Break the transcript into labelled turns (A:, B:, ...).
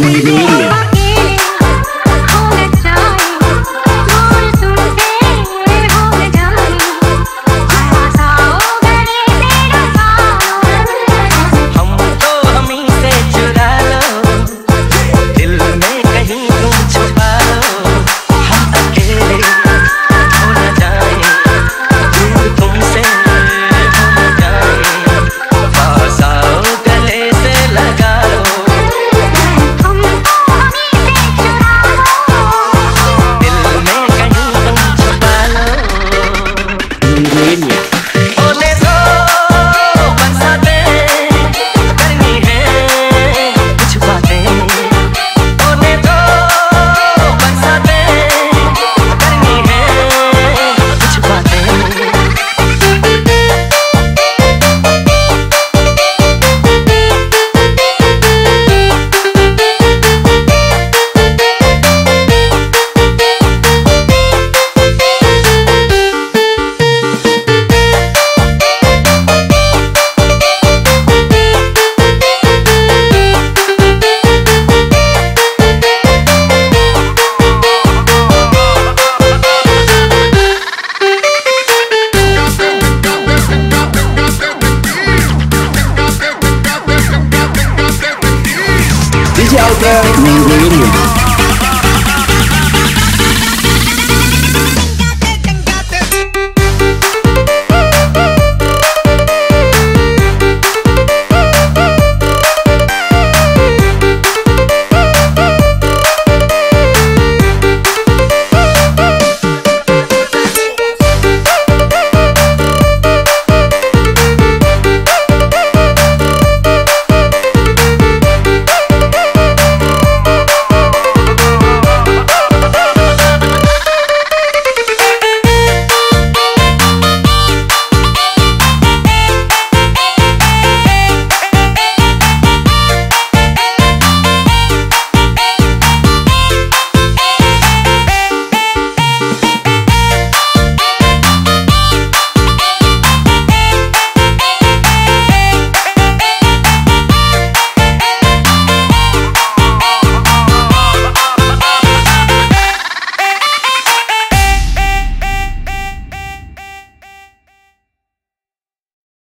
A: Media. Green Radio.